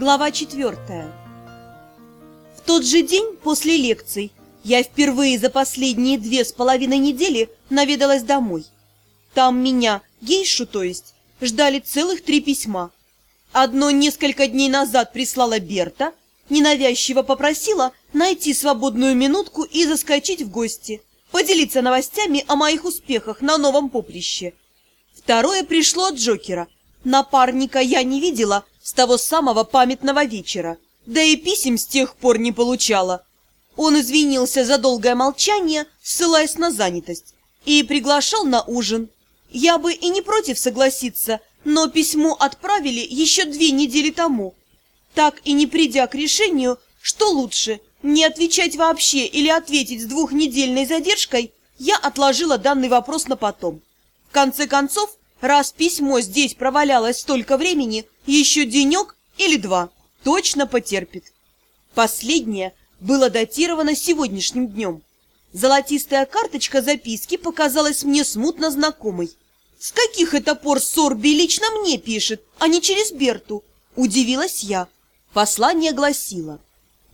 Глава четвертая. В тот же день после лекций я впервые за последние две с половиной недели наведалась домой. Там меня, гейшу то есть, ждали целых три письма. Одно несколько дней назад прислала Берта, ненавязчиво попросила найти свободную минутку и заскочить в гости, поделиться новостями о моих успехах на новом поприще. Второе пришло от Джокера. Напарника я не видела, с того самого памятного вечера, да и писем с тех пор не получала. Он извинился за долгое молчание, ссылаясь на занятость, и приглашал на ужин. Я бы и не против согласиться, но письмо отправили еще две недели тому. Так и не придя к решению, что лучше, не отвечать вообще или ответить с двухнедельной задержкой, я отложила данный вопрос на потом. В конце концов, Раз письмо здесь провалялось столько времени, еще денек или два точно потерпит. Последнее было датировано сегодняшним днем. Золотистая карточка записки показалась мне смутно знакомой. С каких это пор Сорби лично мне пишет, а не через Берту? Удивилась я. Послание гласило.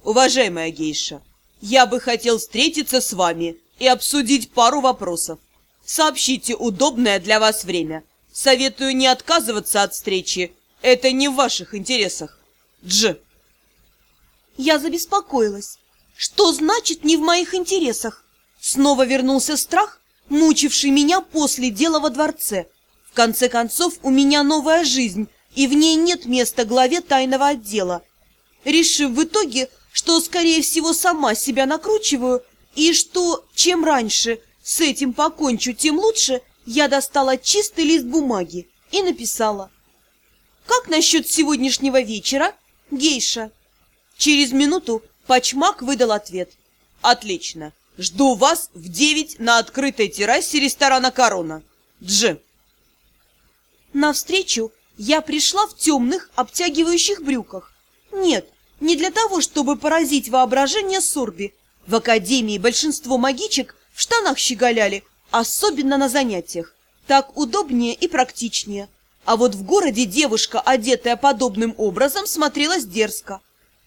«Уважаемая гейша, я бы хотел встретиться с вами и обсудить пару вопросов. Сообщите удобное для вас время. Советую не отказываться от встречи. Это не в ваших интересах. Дж. Я забеспокоилась. Что значит «не в моих интересах»? Снова вернулся страх, мучивший меня после дела во дворце. В конце концов, у меня новая жизнь, и в ней нет места главе тайного отдела. Решив в итоге, что, скорее всего, сама себя накручиваю, и что, чем раньше с этим покончу, тем лучше – я достала чистый лист бумаги и написала. «Как насчет сегодняшнего вечера, гейша?» Через минуту Пачмак выдал ответ. «Отлично. Жду вас в девять на открытой террасе ресторана «Корона». Дж». На встречу я пришла в темных обтягивающих брюках. Нет, не для того, чтобы поразить воображение Сорби. В академии большинство магичек в штанах щеголяли, Особенно на занятиях. Так удобнее и практичнее. А вот в городе девушка, одетая подобным образом, смотрелась дерзко.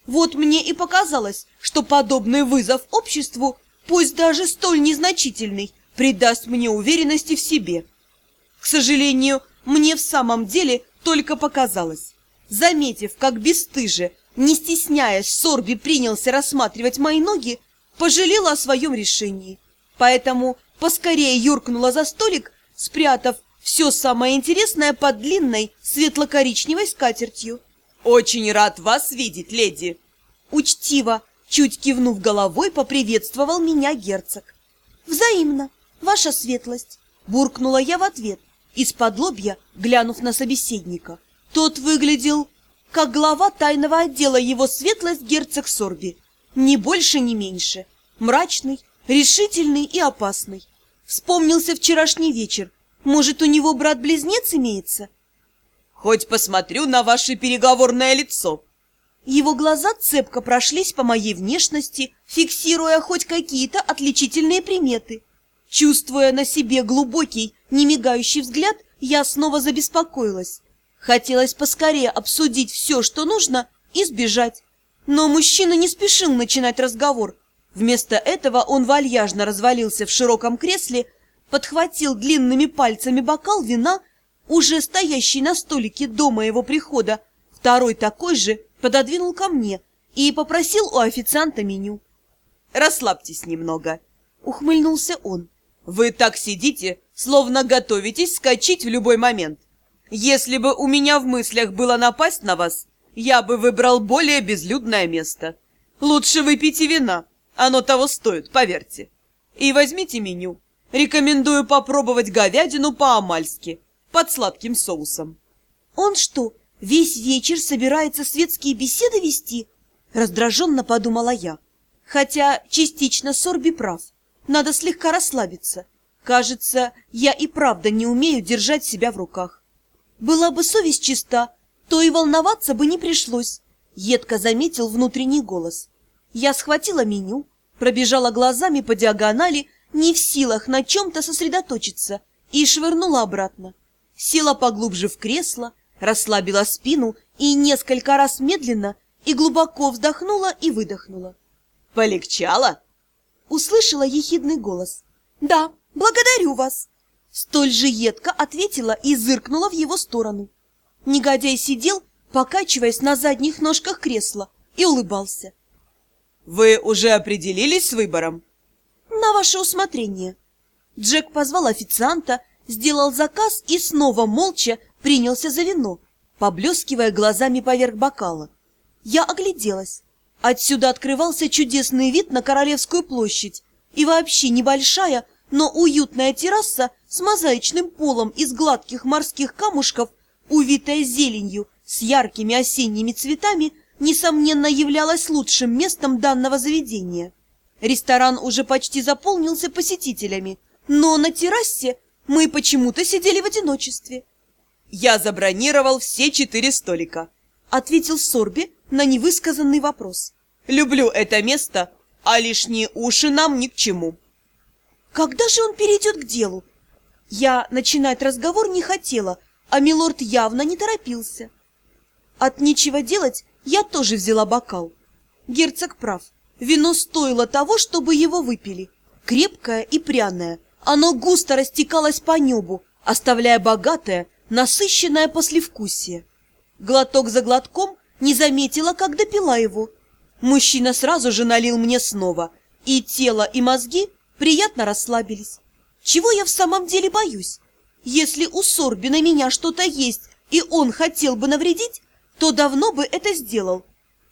Вот мне и показалось, что подобный вызов обществу, пусть даже столь незначительный, придаст мне уверенности в себе. К сожалению, мне в самом деле только показалось. Заметив, как бесстыже, не стесняясь, Сорби принялся рассматривать мои ноги, пожалела о своем решении. Поэтому поскорее юркнула за столик, спрятав все самое интересное под длинной светло-коричневой скатертью. «Очень рад вас видеть, леди!» Учтиво, чуть кивнув головой, поприветствовал меня герцог. «Взаимно, ваша светлость!» Буркнула я в ответ, из-под лобья глянув на собеседника. Тот выглядел, как глава тайного отдела его светлость герцог Сорби. Ни больше, ни меньше. Мрачный, решительный и опасный. Вспомнился вчерашний вечер. Может, у него брат-близнец имеется? Хоть посмотрю на ваше переговорное лицо. Его глаза цепко прошлись по моей внешности, фиксируя хоть какие-то отличительные приметы. Чувствуя на себе глубокий, немигающий взгляд, я снова забеспокоилась. Хотелось поскорее обсудить все, что нужно, и сбежать. Но мужчина не спешил начинать разговор, Вместо этого он вальяжно развалился в широком кресле, подхватил длинными пальцами бокал вина, уже стоящий на столике до моего прихода, второй такой же пододвинул ко мне и попросил у официанта меню. «Расслабьтесь немного», — ухмыльнулся он. «Вы так сидите, словно готовитесь скачить в любой момент. Если бы у меня в мыслях было напасть на вас, я бы выбрал более безлюдное место. Лучше выпейте вина, оно того стоит, поверьте. И возьмите меню. Рекомендую попробовать говядину по-амальски, под сладким соусом. Он что, весь вечер собирается светские беседы вести? Раздраженно подумала я. Хотя частично Сорби прав. Надо слегка расслабиться. Кажется, я и правда не умею держать себя в руках. Была бы совесть чиста, то и волноваться бы не пришлось. Едко заметил внутренний голос. Я схватила меню, пробежала глазами по диагонали, не в силах на чем-то сосредоточиться, и швырнула обратно. Села поглубже в кресло, расслабила спину и несколько раз медленно и глубоко вздохнула и выдохнула. «Полегчало?» Услышала ехидный голос. «Да, благодарю вас!» Столь же едко ответила и зыркнула в его сторону. Негодяй сидел, покачиваясь на задних ножках кресла, и улыбался. «Вы уже определились с выбором?» «На ваше усмотрение». Джек позвал официанта, сделал заказ и снова молча принялся за вино, поблескивая глазами поверх бокала. Я огляделась. Отсюда открывался чудесный вид на Королевскую площадь и вообще небольшая, но уютная терраса с мозаичным полом из гладких морских камушков, увитая зеленью, с яркими осенними цветами, несомненно являлась лучшим местом данного заведения. Ресторан уже почти заполнился посетителями, но на террасе мы почему-то сидели в одиночестве. «Я забронировал все четыре столика», — ответил Сорби на невысказанный вопрос. «Люблю это место, а лишние уши нам ни к чему». «Когда же он перейдет к делу?» Я начинать разговор не хотела, а милорд явно не торопился. От нечего делать я тоже взяла бокал. Герцог прав. Вино стоило того, чтобы его выпили. Крепкое и пряное. Оно густо растекалось по небу, оставляя богатое, насыщенное послевкусие. Глоток за глотком не заметила, как допила его. Мужчина сразу же налил мне снова, и тело, и мозги приятно расслабились. Чего я в самом деле боюсь? Если у Сорби на меня что-то есть, и он хотел бы навредить, то давно бы это сделал.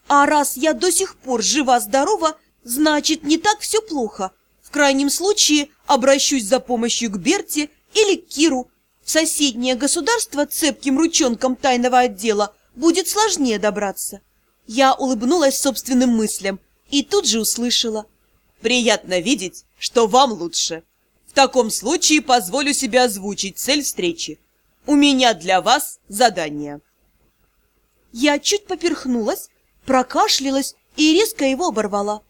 А раз я до сих пор жива-здорова, значит, не так все плохо. В крайнем случае обращусь за помощью к Берте или к Киру. В соседнее государство цепким ручонком тайного отдела будет сложнее добраться. Я улыбнулась собственным мыслям и тут же услышала. «Приятно видеть, что вам лучше. В таком случае позволю себе озвучить цель встречи. У меня для вас задание». Я чуть поперхнулась, прокашлялась и резко его оборвала.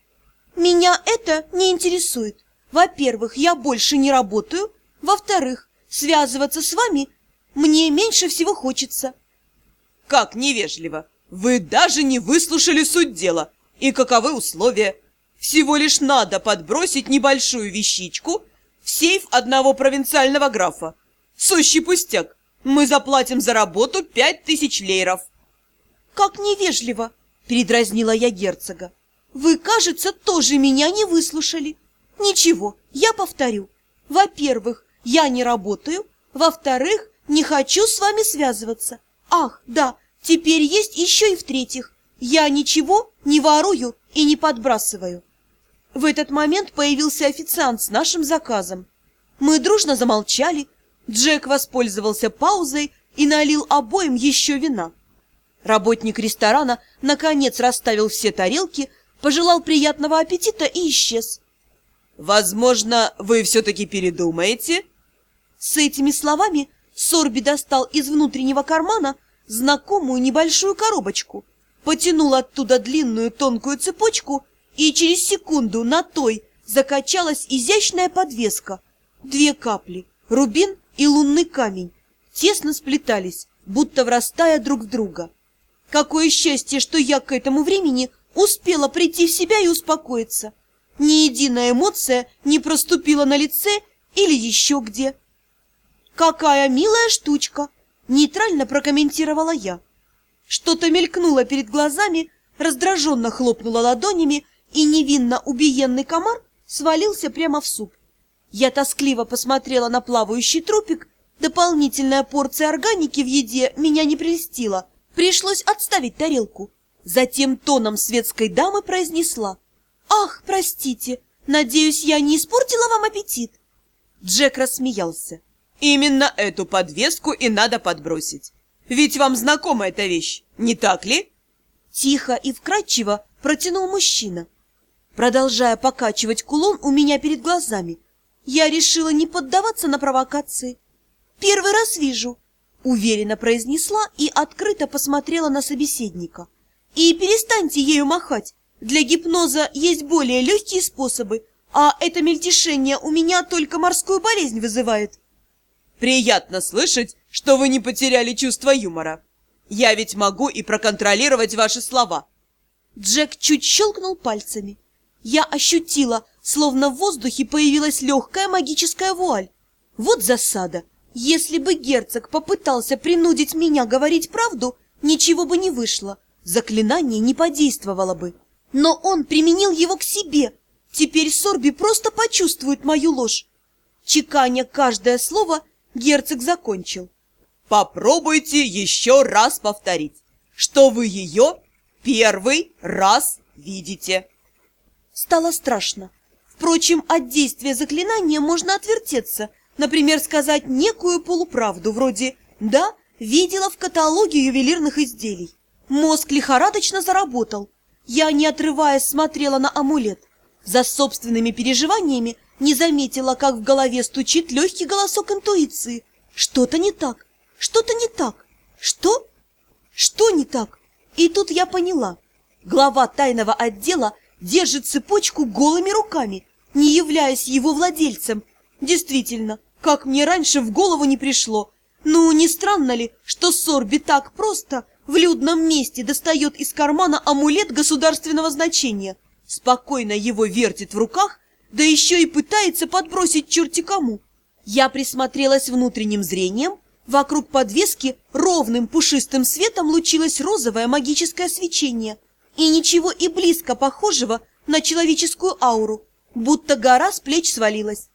Меня это не интересует. Во-первых, я больше не работаю. Во-вторых, связываться с вами мне меньше всего хочется. Как невежливо! Вы даже не выслушали суть дела. И каковы условия? Всего лишь надо подбросить небольшую вещичку в сейф одного провинциального графа. Сущий пустяк. Мы заплатим за работу пять тысяч лейров. «Как невежливо!» – передразнила я герцога. «Вы, кажется, тоже меня не выслушали. Ничего, я повторю. Во-первых, я не работаю. Во-вторых, не хочу с вами связываться. Ах, да, теперь есть еще и в-третьих. Я ничего не ворую и не подбрасываю». В этот момент появился официант с нашим заказом. Мы дружно замолчали. Джек воспользовался паузой и налил обоим еще вина. Работник ресторана наконец расставил все тарелки, пожелал приятного аппетита и исчез. «Возможно, вы все-таки передумаете?» С этими словами Сорби достал из внутреннего кармана знакомую небольшую коробочку, потянул оттуда длинную тонкую цепочку, и через секунду на той закачалась изящная подвеска. Две капли, рубин и лунный камень, тесно сплетались, будто врастая друг в друга. Какое счастье, что я к этому времени успела прийти в себя и успокоиться. Ни единая эмоция не проступила на лице или еще где. «Какая милая штучка!» – нейтрально прокомментировала я. Что-то мелькнуло перед глазами, раздраженно хлопнула ладонями, и невинно убиенный комар свалился прямо в суп. Я тоскливо посмотрела на плавающий трупик, дополнительная порция органики в еде меня не прельстила – Пришлось отставить тарелку. Затем тоном светской дамы произнесла. «Ах, простите, надеюсь, я не испортила вам аппетит?» Джек рассмеялся. «Именно эту подвеску и надо подбросить. Ведь вам знакома эта вещь, не так ли?» Тихо и вкрадчиво протянул мужчина. Продолжая покачивать кулон у меня перед глазами, я решила не поддаваться на провокации. «Первый раз вижу», Уверенно произнесла и открыто посмотрела на собеседника. И перестаньте ею махать. Для гипноза есть более легкие способы, а это мельтешение у меня только морскую болезнь вызывает. Приятно слышать, что вы не потеряли чувство юмора. Я ведь могу и проконтролировать ваши слова. Джек чуть щелкнул пальцами. Я ощутила, словно в воздухе появилась легкая магическая вуаль. Вот засада. Если бы герцог попытался принудить меня говорить правду, ничего бы не вышло. Заклинание не подействовало бы. Но он применил его к себе. Теперь Сорби просто почувствует мою ложь. Чеканя каждое слово, герцог закончил. Попробуйте еще раз повторить, что вы ее первый раз видите. Стало страшно. Впрочем, от действия заклинания можно отвертеться. Например, сказать некую полуправду, вроде «да, видела в каталоге ювелирных изделий». Мозг лихорадочно заработал. Я, не отрываясь, смотрела на амулет. За собственными переживаниями не заметила, как в голове стучит легкий голосок интуиции. Что-то не так, что-то не так. Что? Что не так? И тут я поняла. Глава тайного отдела держит цепочку голыми руками, не являясь его владельцем. Действительно, как мне раньше в голову не пришло. Ну, не странно ли, что Сорби так просто в людном месте достает из кармана амулет государственного значения, спокойно его вертит в руках, да еще и пытается подбросить черти кому. Я присмотрелась внутренним зрением, вокруг подвески ровным пушистым светом лучилось розовое магическое свечение, и ничего и близко похожего на человеческую ауру, будто гора с плеч свалилась.